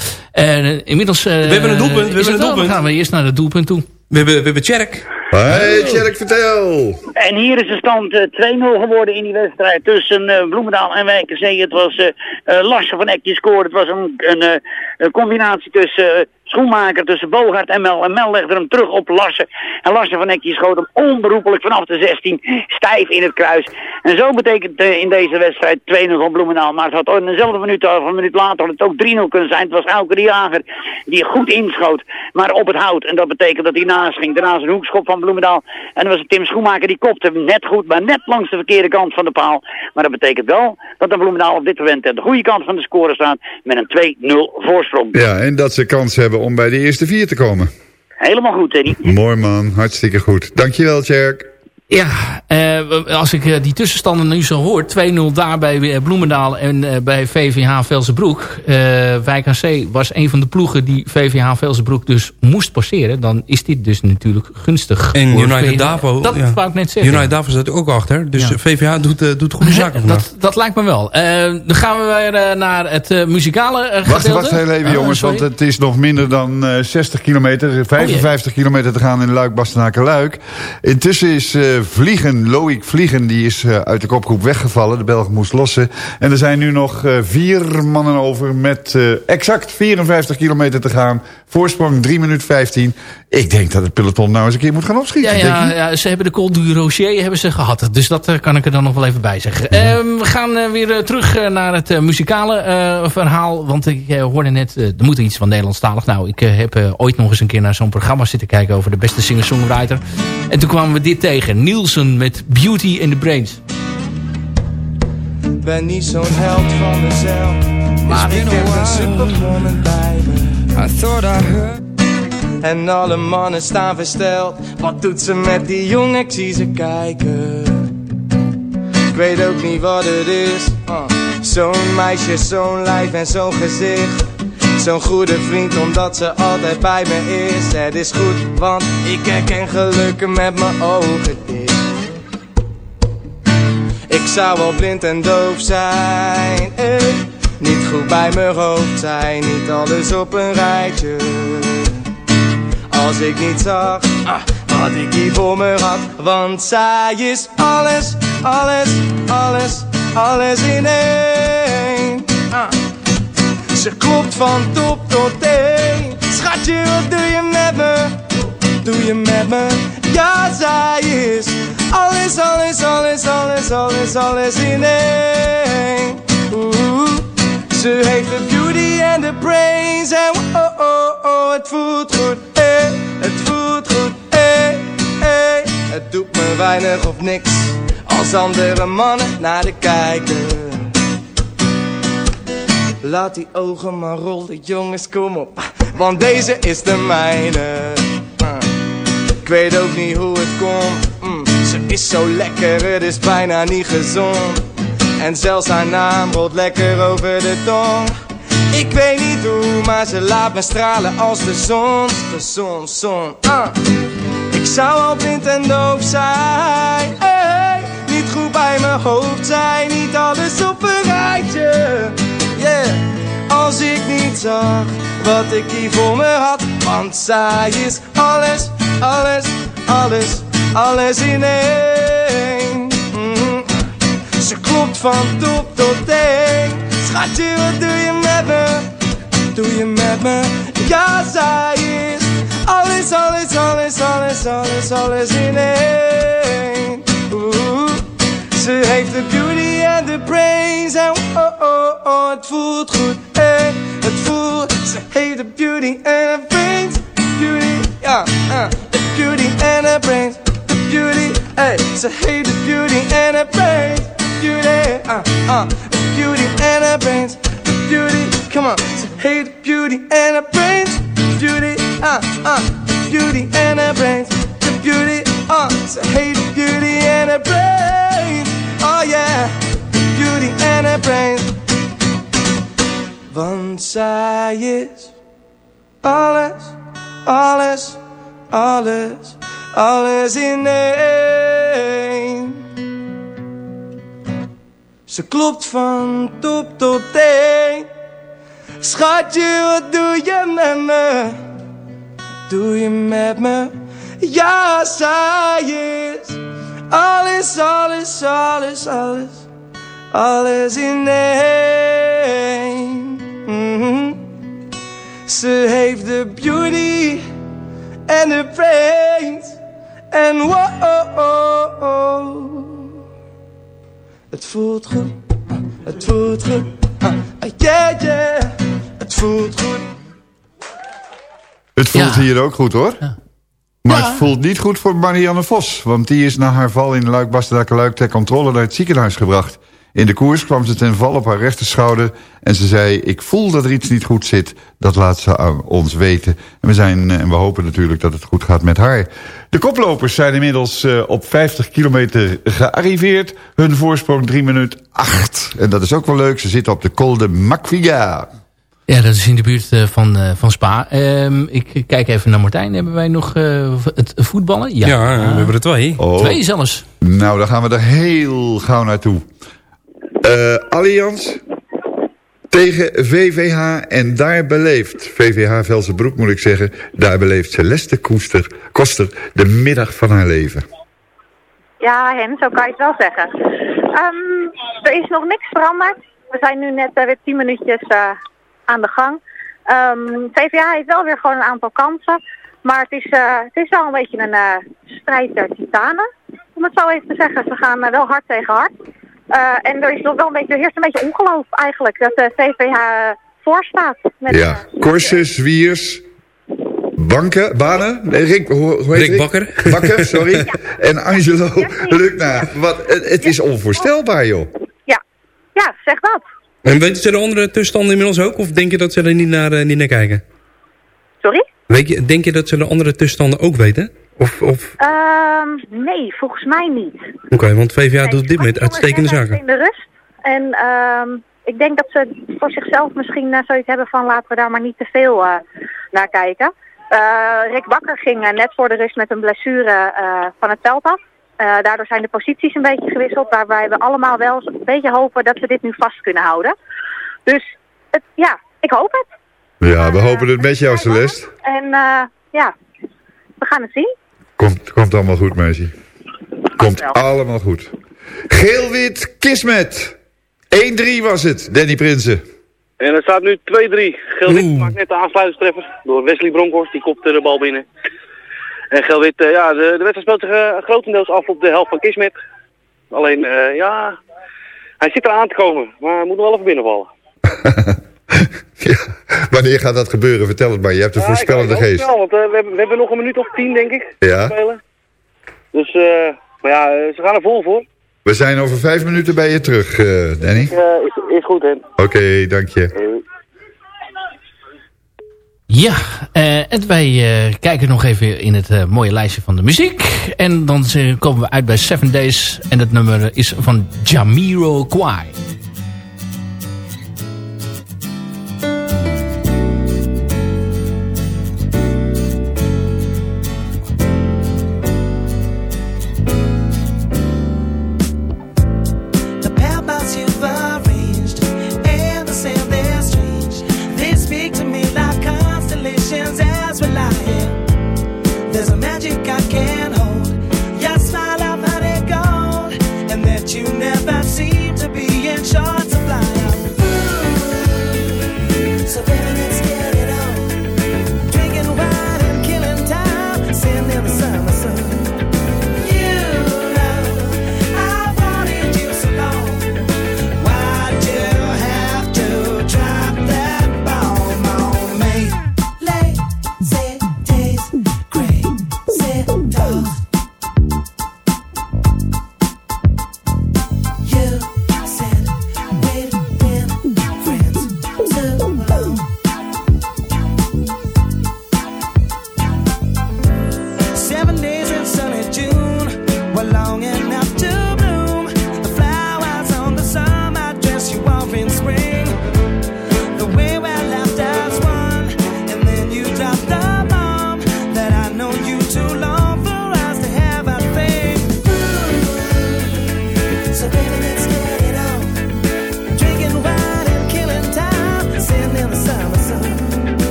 Inmiddels... We hebben een doelpunt, we hebben een doelpunt. Dan gaan we eerst naar het doelpunt toe. We hebben, we hebben Tjerk. Hey, Tjerk, vertel. En hier is de stand eh, 2-0 geworden in die wedstrijd tussen eh, Bloemendaal en Wijkenzee. Het was eh eh, Lasse van Eck die scoorde. Het was een, een, eh, een combinatie tussen Schoenmaker, tussen Bogart en Mel. En Mel legde hem terug op Lasse. En Lasse van Eck die schoot hem onberoepelijk vanaf de 16 stijf in het kruis. En zo betekent eh, in deze wedstrijd 2-0 van Bloemendaal. Maar het had in dezelfde minuut, of een minuut later, het ook 3-0 kunnen zijn. Het was Elke de Jager die goed inschoot, maar op het hout. En dat betekent dat hij naast ging. Daarna een hoekschop van Bloemendaal. En dan was het Tim Schoenmaker die kopte net goed, maar net langs de verkeerde kant van de paal. Maar dat betekent wel dat de Bloemendaal op dit moment aan de goede kant van de score staat met een 2-0 voorsprong. Ja, en dat ze kans hebben om bij de eerste vier te komen. Helemaal goed, Teddy. Mooi man, hartstikke goed. Dankjewel, Tjerk. Ja, eh, als ik eh, die tussenstanden nu zo hoor. 2-0 daar bij eh, Bloemendaal en eh, bij VVH Velsenbroek. Eh Wijk aan Zee was een van de ploegen die VVH Velsenbroek dus moest passeren. Dan is dit dus natuurlijk gunstig. En United. Davo. Dat ja. wou ik net zeggen. United Davo staat er ook achter. Dus Ja. VVH doet, doet goede zaken vandaag. dat, dat lijkt me wel. Eh, dan gaan we weer naar het muzikale eh, Wacht, gedeelte. wacht heel even Oh, jongens, want het is nog minder dan eh, 60 kilometer. Er is 55 kilometer te gaan in luik bastenaken luik Intussen is eh, Vliegen, Loïc Vliegen, die is eh, uit de kopgroep weggevallen. De Belg moest lossen. En er zijn nu nog eh, vier mannen over met eh, exact 54 kilometer te gaan. Voorsprong 3 minuten 15. Ik denk dat het peloton nou eens een keer moet gaan opschieten. Ja, ja, ja, ze hebben de Col du Rocher hebben ze gehad. Dus dat eh, kan ik er dan nog wel even bij zeggen. Ehm, we gaan eh, weer eh, terug naar het muzikale verhaal. Want ik hoorde net, er moet iets van Nederlandstalig. Nou, ik heb ooit nog eens een keer naar zo'n programma zitten kijken... over de beste singer-songwriter. En toen kwamen we dit tegen. Nielsen met Beauty and the Brains. ben niet zo'n held van mezelf. Maar ik heb een superwoman bij me. I thought I heard. En alle mannen staan versteld. Wat doet ze met die jongen? Ik zie ze kijken. Ik weet ook niet wat het is. Uh, zo'n meisje, zo'n lijf en zo'n gezicht. Zo'n goede vriend omdat ze altijd bij me is. Het is goed, want ik herken gelukken met mijn ogen dicht. Ik zou wel blind en doof zijn. Niet goed bij mijn hoofd zijn, niet alles op een rijtje. Als ik niet zag, ah, wat ik hier voor me had. Want zij is alles, alles, alles, alles in één. Ah. Ze klopt van top tot teen. Schatje, wat doe je met me? Doe je met me? Ja, zij is alles, alles, alles, alles, alles, alles in één. Ze heeft de beauty en de brains. En oh, oh, oh, het voelt goed, eh, het voelt goed, eh, eh. Het doet me weinig of niks als andere mannen naar de kijken. Laat die ogen maar rollen, jongens, kom op. Want deze is de mijne. Uh. Ik weet ook niet hoe het komt. Mm, ze is zo lekker, het is bijna niet gezond. En zelfs haar naam rolt lekker over de tong. Ik weet niet hoe, maar ze laat me stralen als de zon. De zon, zon. ah. Ik zou al blind en doof zijn. Hey, niet goed bij mijn hoofd zijn. Niet alles op een rijtje. Yeah. Als ik niet zag wat ik hier voor me had. Want zij is alles, alles, alles, alles in één. Van top tot teen. Schatje, wat doe je met me? Doe je met me? Ja, zij is alles, alles, alles, alles, alles, alles in één. Oeh. Ze heeft de beauty en de brains en oh, oh, oh, het voelt goed, eh, het voelt. Ze heeft de beauty en de brains, beauty, ja, uh, de beauty en de brains, de beauty, eh. Ze heeft de beauty en de brains, beauty, uh, uh, the beauty and the brains, the beauty, come on. Ze heeft de beauty and the brains, beauty, uh, uh, the beauty and the brains, the beauty, uh. Ze heeft de beauty and the brains. Oh yeah, the beauty and the brains. Zij is alles, alles, alles, alles in één. Ze klopt van top tot teen. Schatje, wat doe je met me? Doe je met me? Ja, zij is alles, alles, alles, alles, alles in één. Mhm. Ze heeft de beauty en de brains en wow, oh, oh, oh. Het voelt goed, het voelt goed, uh, yeah, yeah, het voelt goed. Het voelt hier ook goed hoor. Maar het voelt niet goed voor Marianne Vos. Want die is na haar val in luik bastenaken luik ter controle naar het ziekenhuis gebracht. In de koers kwam ze ten val op haar rechterschouder. En ze zei, ik voel dat er iets niet goed zit. Dat laat ze aan ons weten. En we, zijn, eh, en we hopen natuurlijk dat het goed gaat met haar. De koplopers zijn inmiddels uh, op 50 kilometer gearriveerd. Hun voorsprong 3 minuten 8. En dat is ook wel leuk. Ze zitten op de Col de Macvia. Ja, dat is in de buurt uh, van, van Spa. Um, ik kijk even naar Martijn. Hebben wij nog uh, het voetballen? Ja, ja we hebben er twee. Oh. Twee zelfs. Nou, dan gaan we er heel gauw naartoe. Allianz tegen VVH en daar beleeft VVH Velsenbroek moet ik zeggen, daar beleeft Celeste Koester, Koster de middag van haar leven. Ja, Hen, zo kan je het wel zeggen. Um, er is nog niks veranderd. We zijn nu net uh, weer tien minuutjes uh, aan de gang. Um, VVH heeft wel weer gewoon een aantal kansen. Maar het is, uh, het is wel een beetje een strijd der titanen. Om het zo even te zeggen. Ze gaan wel hard tegen hard. Uh, en er is nog wel een beetje, er heerst een beetje ongeloof eigenlijk dat de VVH voorstaat. Met ja, Korses, Wiers, Banken, Banen, nee, Rick, hoe, hoe heet Rick Bakker. Bakker, sorry. ja. En Angelo ja, Lukna. Wat, het, het is onvoorstelbaar, joh. Ja, ja, zeg dat. En weten ze de andere tussenstanden inmiddels ook? Of denk je dat ze er niet naar, uh, niet naar kijken? Sorry? Weet je, denk je dat ze de andere tussenstanden ook weten? Of, of... Um, nee, volgens mij niet. Oké, okay, want VVA nee, doet op dit moment uitstekende zaken. in de rust. En um, ik denk dat ze voor zichzelf misschien uh, zoiets hebben van laten we daar maar niet te veel uh, naar kijken. Uh, Rick Bakker ging net voor de rust met een blessure van het veld af. daardoor zijn de posities een beetje gewisseld, waarbij we allemaal wel een beetje hopen dat we dit nu vast kunnen houden. Dus het, ja, ik hoop het. Ja, we hopen het met jou, Celeste. En ja, we gaan het zien. Komt, komt allemaal goed, meisje. Komt allemaal goed. Geel-wit, Kismet. 1-3 was het, Danny Prinsen. En het staat nu 2-3. Geel-wit maakt net de aansluitingstreffer door Wesley Bronkhorst. Die kopte de bal binnen. En Geel-wit, uh, ja, de, de wedstrijd speelt zich uh, grotendeels af op de helft van Kismet. Alleen, uh, ja, hij zit eraan te komen. Maar hij moet nog wel even binnenvallen. ja, wanneer gaat dat gebeuren? Vertel het maar. Je hebt een ja, voorspellende geest. Snel, want uh, we, hebben, we hebben nog een minuut of tien, denk ik. Ja. Spelen. Dus, uh, maar ja, ze gaan er vol voor. We zijn over vijf minuten bij je terug, uh, Danny. is, is goed, hè. Oké, okay, dank je. Ja, uh, en wij uh, kijken nog even in het uh, mooie lijstje van de muziek. En dan komen we uit bij Seven Days. En het nummer is van Jamiro Kwai.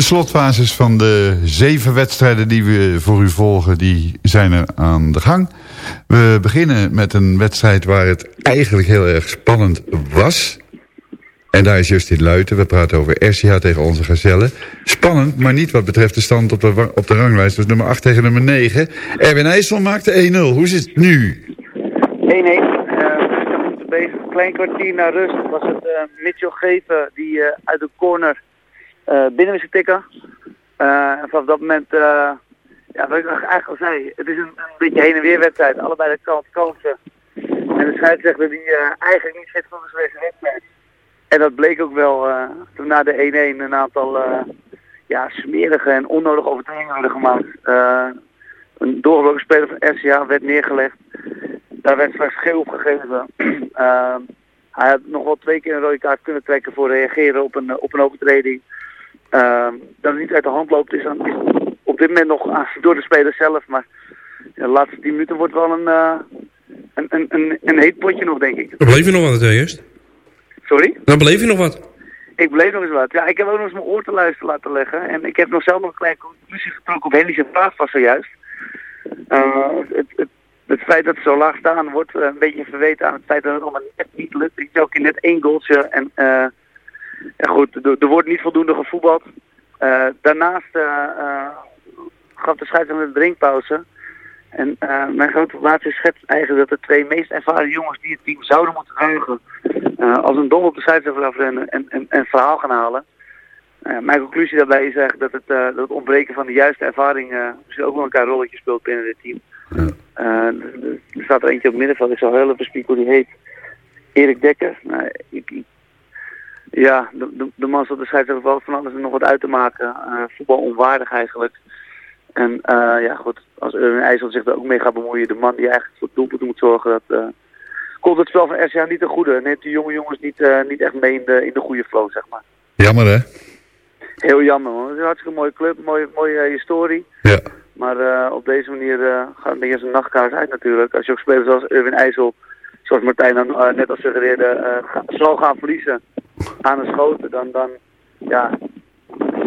De slotfases van de zeven wedstrijden die we voor u volgen, die zijn er aan de gang. We beginnen met een wedstrijd waar het eigenlijk heel erg spannend was. En daar is Justin Luiten. We praten over RCH tegen onze gazellen. Spannend, maar niet wat betreft de stand op de, op de ranglijst. Dus nummer 8 tegen nummer 9. Erwin IJssel maakte 1-0. Hoe zit het nu? 1-1. Eh, bezig. Een klein kwartier na rust was het eh, Mitchell Geven die eh, uit de corner binnen wist tikken. Eh, en vanaf dat moment, eh, ja, wat ik eigenlijk al zei, het is een, een beetje heen en weer wedstrijd. Allebei de kant kansen. En de scheidsrechter die eh, eigenlijk niet fit voor deze wedstrijd. En dat bleek ook wel eh, toen na de 1-1 een aantal eh, ja, smerige en onnodige overtredingen gemaakt. Eh, een doorgebroken speler van RCA werd neergelegd. Daar werd straks geel gegeven. Hij had nog wel twee keer een rode kaart kunnen trekken voor reageren op een, op een overtreding. Ehm, dat het niet uit de hand loopt is, dan, is op dit moment nog door de speler zelf. Maar de laatste 10 minuten wordt wel een, eh, een, een, een, een heet potje nog, denk ik. Dan beleef je nog wat, hè, Just? Sorry? Dan beleef je nog wat. Ik bleef nog eens wat. Ja, ik heb ook nog eens mijn oor te luisteren laten leggen. En ik heb nog zelf nog een kleine conclusie getrokken op Henry's vraag was zojuist. Uh, het, het, het feit dat het zo laag staan wordt uh, een beetje verweten aan het feit dat het allemaal net niet lukt. Ik ook in net één goaltje. En uh, ja, goed, er, er wordt niet voldoende gevoetbald. Uh, daarnaast gaf de scheidsrechter een drinkpauze. En uh, mijn grote laatste schetst eigenlijk dat de twee meest ervaren jongens die het team zouden moeten ruigen, uh, als een dom op de scheidsrechter afrennen en, en, en verhaal gaan halen. Uh, mijn conclusie daarbij is eigenlijk dat het, dat het ontbreken van de juiste ervaring misschien ook wel een rolletje speelt binnen dit team. er staat er eentje op het middenveld, ik zal heel even spieken hoe die heet. Erik Dekker. Nou, ik, ik, ja, de, de, de man zat de scheidsrechter wel van alles en nog wat uit te maken. voetbal onwaardig eigenlijk. En uh, ja, goed, als Erwin IJssel zich er ook mee gaat bemoeien, de man die eigenlijk voor het doelpunt moet zorgen, dat uh, komt het spel van RCA niet ten goede. Neemt die jonge jongens niet, uh, niet echt mee in de, in de goede flow, zeg maar. Jammer, hè? Heel jammer, man. Het is een hartstikke mooie club, mooie, mooie historie. Ja. Maar op deze manier gaat het als een nachtkaars uit natuurlijk. Als je ook spelers zoals Erwin IJssel, zoals Martijn dan, net al suggereerde, zal gaan verliezen aan een schoten, dan, dan, ja,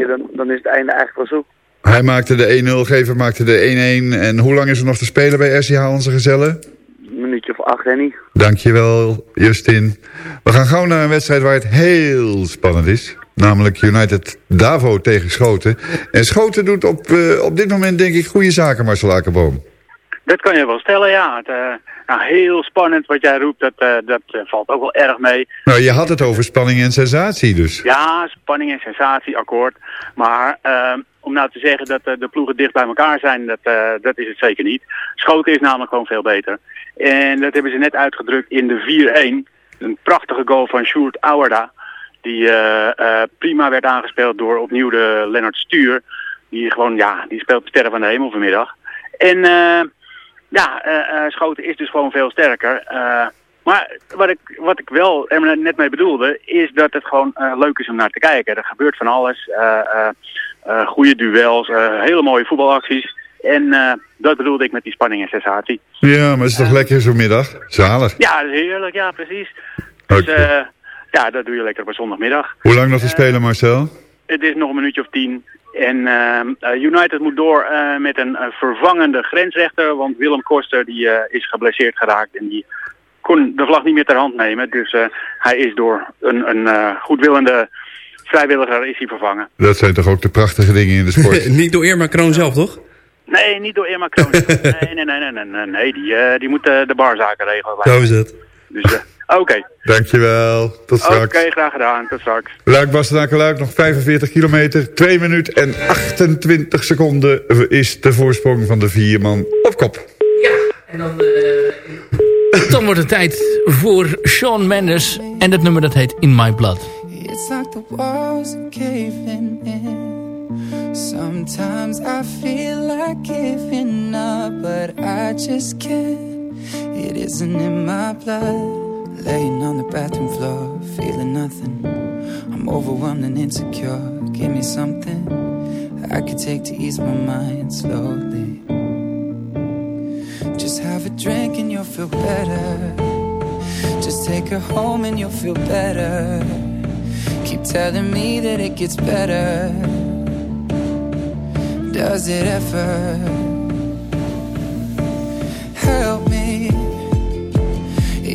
dan, dan is het einde eigenlijk wel zoek. Hij maakte de 1-0, Gever maakte de 1-1. En hoe lang is er nog te spelen bij RCH, onze gezellen? Een minuutje of acht, Henny. Dankjewel, Justin. We gaan gauw naar een wedstrijd waar het heel spannend is. Namelijk United Davo tegen Schoten. En Schoten doet op, uh, op dit moment denk ik goede zaken, Marcel Akerboom. Dat kan je wel stellen, ja. Het, uh, nou, heel spannend wat jij roept, dat, uh, dat valt ook wel erg mee. Nou, je had het over spanning en sensatie dus. Ja, spanning en sensatie, akkoord. Maar ehm, om nou te zeggen dat de ploegen dicht bij elkaar zijn, dat, dat is het zeker niet. Schoten is namelijk gewoon veel beter. En dat hebben ze net uitgedrukt in de 4-1. Een prachtige goal van Sjoerd Auerda. Die uh, prima werd aangespeeld door opnieuw de Lennart Stuur. Die gewoon, ja, die speelt sterren van de hemel vanmiddag. En ja, Schoten is dus gewoon veel sterker. Maar wat ik, wat ik wel er net mee bedoelde, is dat het gewoon eh, leuk is om naar te kijken. Er gebeurt van alles. eh eh, eh, goede duels, eh, hele mooie voetbalacties. En eh, dat bedoelde ik met die spanning en sensatie. Ja, maar het is toch lekker zo'n middag? Zalig. Ja, dat is heerlijk, ja precies. Dus eh, ja, dat doe je lekker op een zondagmiddag. Hoe lang nog te spelen, Marcel? Het is nog een minuutje of tien. En ehm, eh, United moet door eh, met een eh, vervangende grensrechter. Want Willem Koster die, eh, is geblesseerd geraakt. En die kon de vlag niet meer ter hand nemen. Dus eh, hij is door een, een eh, goedwillende vrijwilliger is hij vervangen. Dat zijn toch ook de prachtige dingen in de sport? Niet door Irma Kroon zelf, toch? Nee, niet door Irma Kroon. nee, nee, nee, nee, nee, nee. Die, eh, die moet de barzaken regelen. Zo is het. Dus eh, oké. Dankjewel. Tot Oké, straks. graag gedaan. Tot straks. Luik Bastenaken Luik, nog 45 kilometer. 2 minuten en 28 seconden is de voorsprong van de vier man op kop. En dan, eh, dan wordt het tijd voor Shawn Mendes. En het nummer dat heet In My Blood. It's like the walls are caving in. Sometimes I feel like giving up, but I just can't. It isn't in my blood. Laying on the bathroom floor, feeling nothing. I'm overwhelmed and insecure. Give me something I could take to ease my mind slowly. Just have a drink and you'll feel better. Just take her home and you'll feel better. Keep telling me that it gets better. Does it ever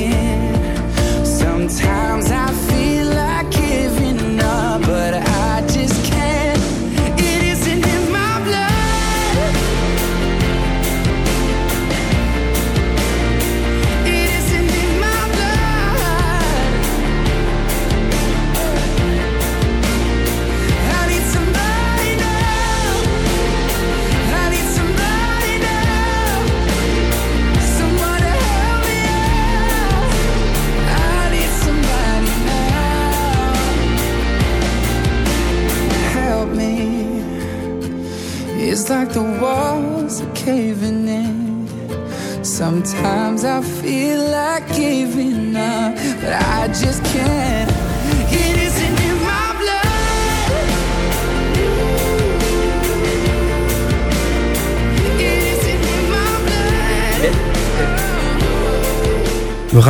My skin. Sometimes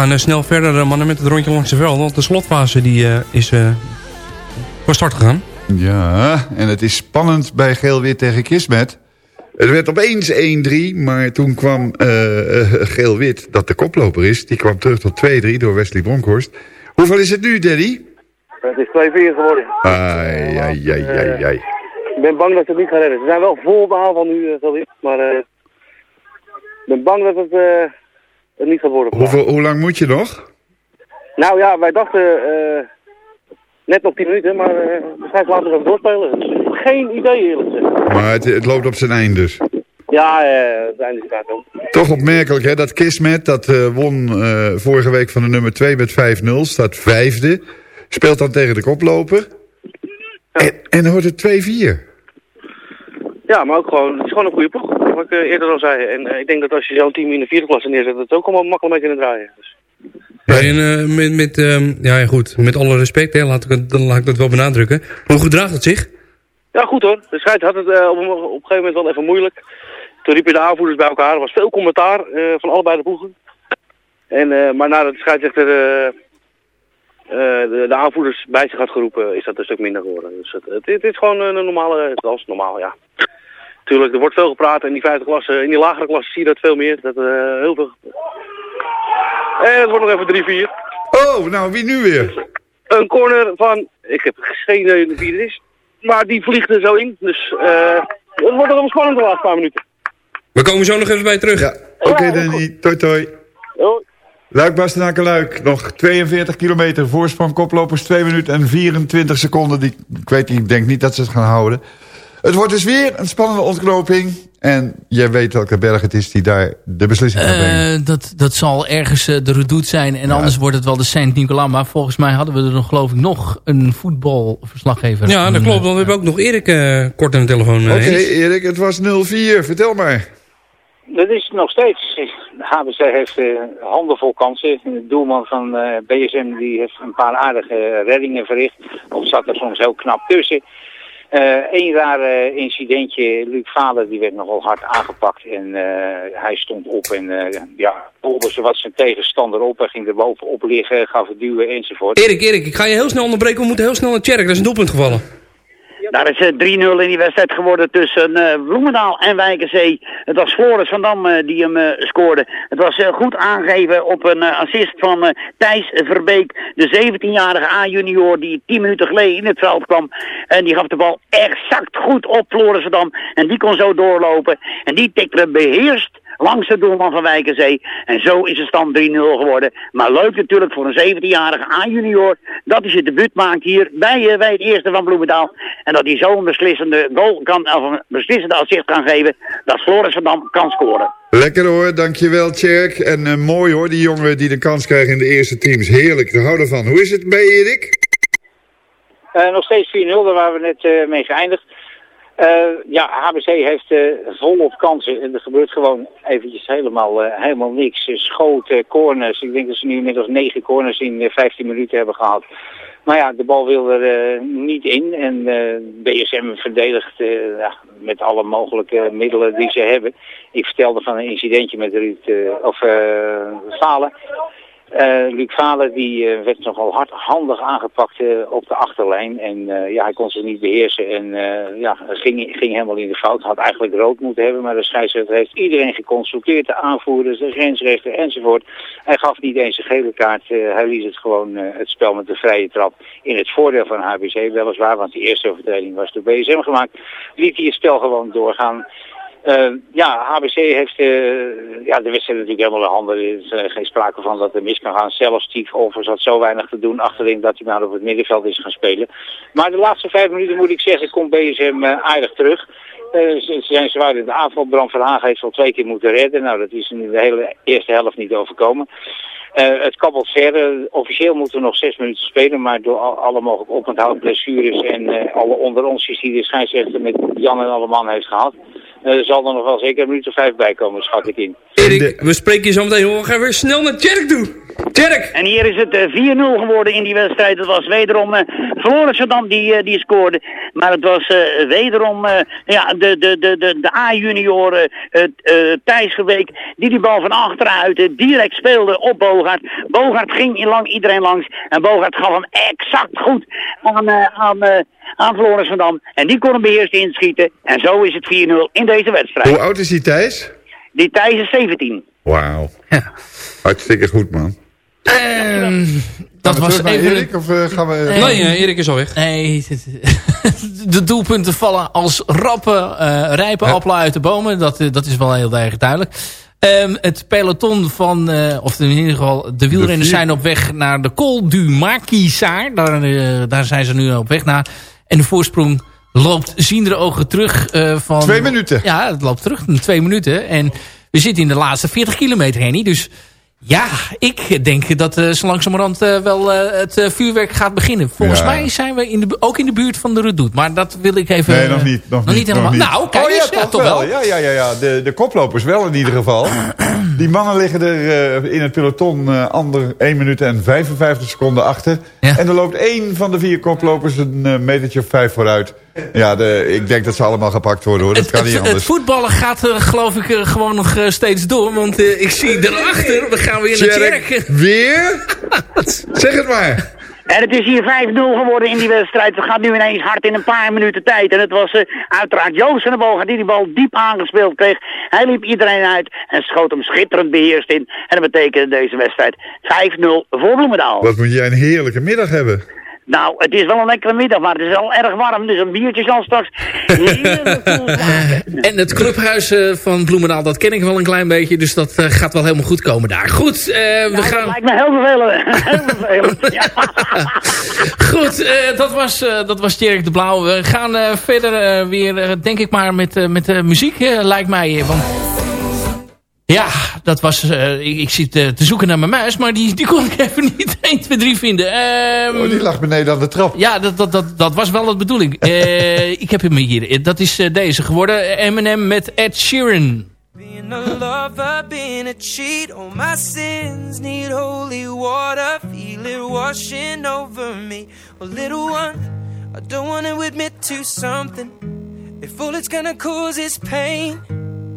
gaan eh, snel verder, eh, mannen, met het rondje langs de veld. Want de slotfase die, eh, is eh van start gegaan. Ja, en het is spannend bij Geel-Wit tegen Kismet. Het werd opeens 1-3, maar toen kwam Geel-Wit, dat de koploper is... die kwam terug tot 2-3 door Wesley Bronkhorst. Hoeveel is het nu, Daddy? Het is 2-4 geworden. Ai, ai, ai, ai, ai. Ik ben bang dat ze het niet gaan redden. Ze zijn wel vol op de aanval nu, uh, maar eh, ik ben bang dat het, eh, het niet gaat worden. Hoeveel, hoe lang moet je nog? Nou ja, wij dachten eh, net nog 10 minuten, maar uh, waarschijnlijk laten we even doorspelen. Geen idee eerlijk gezegd. Maar het, het loopt op zijn eind dus. Ja, eh, het einde is ook. Toch opmerkelijk hè, dat Kismet, dat eh, won eh, vorige week van de nummer 2 met 5-0, staat vijfde. Speelt dan tegen de koploper. En, en dan wordt het 2-4. Ja, maar ook gewoon, het is gewoon een goede ploeg, wat ik eh, eerder al zei. En eh, ik denk dat als je zo'n team in de vierde klasse neerzet, dat het ook allemaal makkelijk mee kunnen draaien. Dus. En, eh, met, met, ehm, ja, goed, met alle respect, hè, laat ik, het- dan laat ik dat wel benadrukken. Maar hoe gedraagt het zich? Ja, goed hoor. De scheids had het op, een, op een gegeven moment wel even moeilijk. Toen riepen de aanvoerders bij elkaar. Er was veel commentaar van allebei de ploegen. En, maar nadat de scheidsrechter de, de aanvoerders bij zich had geroepen, is dat een stuk minder geworden. Dus het, het, het is gewoon een normale, dat is normaal, ja. Tuurlijk, er wordt veel gepraat in die vijfde klasse. In die lagere klasse zie je dat veel meer. Dat, eh, heel veel... En het wordt nog even 3-4. Oh, nou, wie nu weer? Een corner van, ik heb geen idee wie het is, maar die vliegt er zo in. Dus eh het wordt nog wel spannend de laatste paar minuten. We komen zo nog even bij je terug. Ja, oké Danny. Toi toi. Hoi. Luik Bastenaken Luik. Nog 42 kilometer. Voorsprong koplopers 2 minuten en 24 seconden. Die, ik weet niet, ik denk niet dat ze het gaan houden. Het wordt dus weer een spannende ontknoping. En jij weet welke berg het is die daar de beslissing gaat brengen. Eh, dat, dat zal ergens eh, de redoute zijn. En anders wordt het wel de Saint-Nicolas. Maar volgens mij hadden we er nog, geloof ik, nog een voetbalverslaggever. Ja, dat klopt, want we hebben ook nog Erik eh, kort aan de telefoon. eh, Oké. Erik, het was 0-4. Vertel maar. Dat is nog steeds. HBC heeft eh, handenvol kansen. De doelman van eh, BSM die heeft een paar aardige reddingen verricht. Of zat er soms heel knap tussen. Eén eh, incidentje. Luc Vader die werd nogal hard aangepakt. En eh, hij stond op en eh ja, ze wat zijn tegenstander op. Hij ging er bovenop liggen, gaf het duwen enzovoort. Erik, Erik, ik ga je heel snel onderbreken. We moeten heel snel naar Tjerk. Daar is een doelpunt gevallen. Daar is het 3-0 in die wedstrijd geworden tussen eh, Bloemendaal en Wijkenzee. Het was Floris van Dam eh, die hem eh, scoorde. Het was eh, goed aangegeven op een eh, assist van eh, Thijs Verbeek. De 17-jarige A-junior die 10 minuten geleden in het veld kwam. En die gaf de bal exact goed op Floris van Dam. En die kon zo doorlopen. En die tikte beheerst langs de doelman van Wijkenzee. En zo is de stand 3-0 geworden. Maar leuk natuurlijk voor een 17-jarige A-junior dat hij zijn debuut maakt hier bij, eh, bij het eerste van Bloemendaal. En dat hij zo een beslissende goal kan, of een beslissende assist kan geven, dat Floris van Dam kan scoren. Lekker hoor, dankjewel Tjerk. En eh, mooi hoor, die jongen die de kans krijgen in de eerste teams. Heerlijk, daar houden van. Hoe is het bij Erik? Eh, nog steeds 4-0, daar waren we net eh, mee geëindigd. Eh, ja, HBC heeft eh, volop kansen en er gebeurt gewoon eventjes helemaal, eh, helemaal niks. Eh, Schoten, corners, ik denk dat ze nu inmiddels negen corners in eh, 15 minuten hebben gehad. Maar ja, de bal wil er eh, niet in en eh, BSM verdedigt eh, ja, met alle mogelijke middelen die ze hebben. Ik vertelde van een incidentje met Ruud, eh, of eh Falen. Eh, Luc Valen die eh, werd nogal hardhandig aangepakt eh, op de achterlijn. En ja, hij kon zich niet beheersen en ja, ging, ging helemaal in de fout. Had eigenlijk rood moeten hebben, maar de scheidsrechter heeft iedereen geconsulteerd. De aanvoerders, de grensrechter enzovoort. Hij gaf niet eens een gele kaart. hij liet het gewoon het spel met de vrije trap in het voordeel van HBC weliswaar. Want die eerste overtreding was door BSM gemaakt. Liet hij het spel gewoon doorgaan. Eh, ja, HBC heeft eh, ja, de wedstrijd natuurlijk helemaal in handen. Er is eh, geen sprake van dat er mis kan gaan. Zelfs Steve Olvers had zo weinig te doen achterin dat hij maar op het middenveld is gaan spelen. Maar de laatste vijf minuten moet ik zeggen, komt BSM aardig terug. Ze, zijn zwaar in de aanval. Bram van Haag heeft al twee keer moeten redden. Nou, dat is in de hele eerste helft niet overkomen. Het kabbelt verder. Officieel moeten we nog zes minuten spelen, maar door al- alle mogelijke oponthoud, blessures en alle onder ons die de scheidsrechter met Jan en Alleman heeft gehad, eh, zal er nog wel zeker een minuut of vijf bij komen, schat ik in. Erik, we spreken je zo meteen. We gaan weer snel naar Tjerk toe. Tjerk! En hier is het eh, 4-0 geworden in die wedstrijd. Het was wederom uh, Floris Saddam die, eh, die scoorde. Maar het was eh, wederom eh, ja, de, de, de, de, de A-junior eh, eh, Thijs Geweek die die bal van achteruit eh, direct speelde op Bogaert. Bogaert ging in lang iedereen langs en Bogaert gaf hem exact goed aan, eh, aan, eh, aan Floris van Dam. En die kon hem beheerst inschieten. En zo is het 4-0 in deze wedstrijd. Hoe oud is die Thijs? Die Thijs is 17. Wauw. Hartstikke goed man. Ehm, dat was even... Erik of eh, gaan we... Nee, Erik is al weg. Nee, de doelpunten vallen als rappe, eh rijpe appelen uit de bomen. Dat, eh, dat is wel heel erg duidelijk. Ehm, het peloton van, eh, of in ieder geval de wielrenners zijn op weg naar de Col du Maquisard. Daar, daar zijn ze nu op weg naar. En de voorsprong loopt ziendere ogen terug eh, van... Twee minuten. Ja, het loopt terug in twee minuten. En we zitten in de laatste 40 kilometer, Henny. Dus ja, ik denk dat eh, zo langzamerhand eh, wel eh, het vuurwerk gaat beginnen. Volgens Ja. mij zijn we in de, ook in de buurt van de Redoute. Maar dat wil ik even... Nee, nog niet. Nog, niet, helemaal. nog niet. Nou, kijk oh, eens. Ja, toch, toch wel. wel. Ja, ja, ja, ja. De, de koplopers wel in ieder geval. Die mannen liggen er in het peloton ander 1 minuut en 55 seconden achter. En er loopt één van de vier koplopers een metertje of vijf vooruit. Ja, de, ik denk dat ze allemaal gepakt worden hoor. Dat Het, kan niet het, het anders. voetballen gaat eh, geloof ik eh, gewoon nog eh, steeds door. Want eh, ik zie daarachter, we gaan weer naar Tjerk, Tjerk. Weer? zeg het maar. En het is hier 5-0 geworden in die wedstrijd. Het gaat nu ineens hard in een paar minuten tijd. En het was eh, uiteraard Joost aan de bal die die bal diep aangespeeld kreeg. Hij liep iedereen uit en schoot hem schitterend beheerst in. En dat betekende deze wedstrijd 5-0 voor Bloemendaal. Wat moet jij een heerlijke middag hebben. Nou, het is wel een lekkere middag, maar het is wel erg warm. Dus een biertje zal straks. En het clubhuis eh, van Bloemendaal, dat ken ik wel een klein beetje. Dus dat eh, gaat wel helemaal goed komen daar. Goed, eh, we Dat gaan... lijkt me heel vervelend. Heel vervelend. Ja. Goed, dat, was, eh dat was de Blauw. We gaan verder weer, denk ik maar, met, met muziek, lijkt mij. Want ja, dat was... eh, ik, ik zit eh, te zoeken naar mijn muis, maar die, die kon ik even niet 1, 2, 3 vinden. Ehm, Oh, die lag beneden aan de trap. Ja, dat, dat, dat, dat was wel de bedoeling. Eh, ik heb hem hier. Dat is eh, deze geworden. Eminem met Ed Sheeran. Being a lover, being a cheat, all my sins need holy water. Feel it washing over me. Well, little one, I don't want to admit to something. If all it's gonna cause is pain,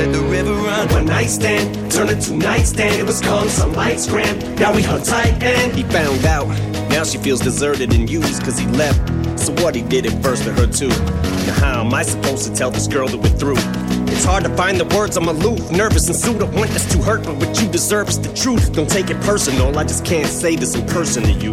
Let the river run. One night stand, turned into nightstand. It was calm, some lights grand. Now we hung tight and he found out. Now she feels deserted and used cause he left. So what he did it first to her too. Now how am I supposed to tell this girl that we're through? It's hard to find the words, I'm aloof, nervous and. I want this to hurt, but what you deserve is the truth. Don't take it personal, I just can't say this in person to you.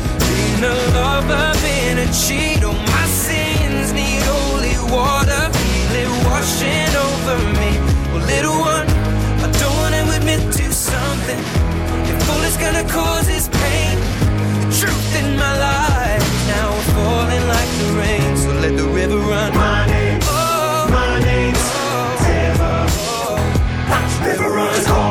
been a lover, been a cheat. All my sins need holy water, feel it washing over me. Well, little one, I don't wanna admit to something. If all it's gonna cause is pain, the truth in my life now we're falling like the rain. So let the river run. My name's, Oh, my name's oh, River. Oh, oh, River runs, call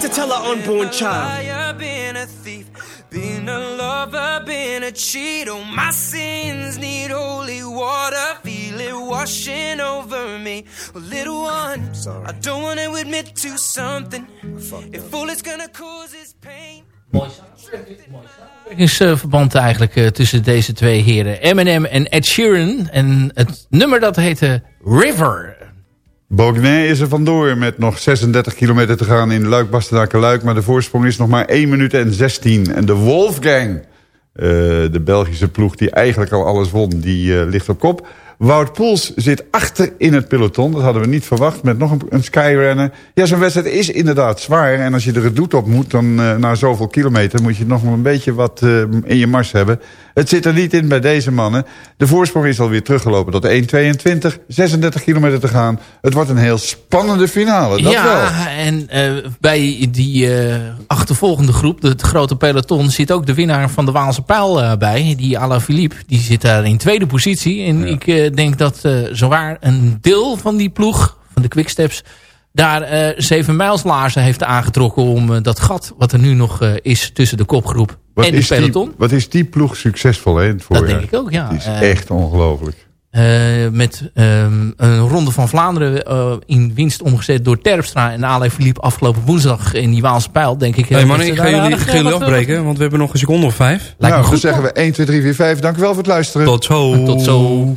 to tell our unborn child? been a thief, been a lover, been a cheat. Oh, my sins need holy water, feel it washing over me. Well, little one, I don't want to admit to something. If all it's gonna cause is pain. is eh, verband eigenlijk eh, tussen deze twee heren. Eminem en Ed Sheeran. En het nummer dat heette River. Bognay is er vandoor met nog 36 kilometer te gaan in luik bastenaken luik Maar de voorsprong is nog maar 1 minuut en 16. En de Wolfgang, uh, de Belgische ploeg die eigenlijk al alles won, die uh, ligt op kop. Wout Poels zit achter in het peloton. Dat hadden we niet verwacht met nog een, een skyrennen. Ja, zo'n wedstrijd is inderdaad zwaar. En als je er het doet op moet, dan uh, na zoveel kilometer... moet je nog een beetje wat in je mars hebben. Het zit er niet in bij deze mannen. De voorsprong is alweer teruggelopen tot 1.22. 36 kilometer te gaan. Het wordt een heel spannende finale, dat ja, wel. en uh, bij die achtervolgende groep, de, het grote peloton... zit ook de winnaar van de Waalse Pijl bij. Die Alain Philippe, die zit daar in tweede positie. En ja. ik denk dat uh, zowaar een deel van die ploeg, van de Quicksteps... daar uh, zeven mijlslaarzen heeft aangetrokken om uh, dat gat... wat er nu nog is tussen de kopgroep wat en de peloton. Die, wat is die ploeg succesvol hè, in het voorjaar? Dat denk ik ook, ja. Het is echt ongelooflijk. met um, een ronde van Vlaanderen in winst omgezet door Terpstra en Ale Philippe afgelopen woensdag in die Waalse pijl, denk ik. Hey man, ik ga jullie, ga jullie afbreken, want we hebben nog een seconde of vijf. Lijkt nou, dan zeggen we 1, 2, 3, 4, 5. Dank u wel voor het luisteren. Tot zo. Tot zo.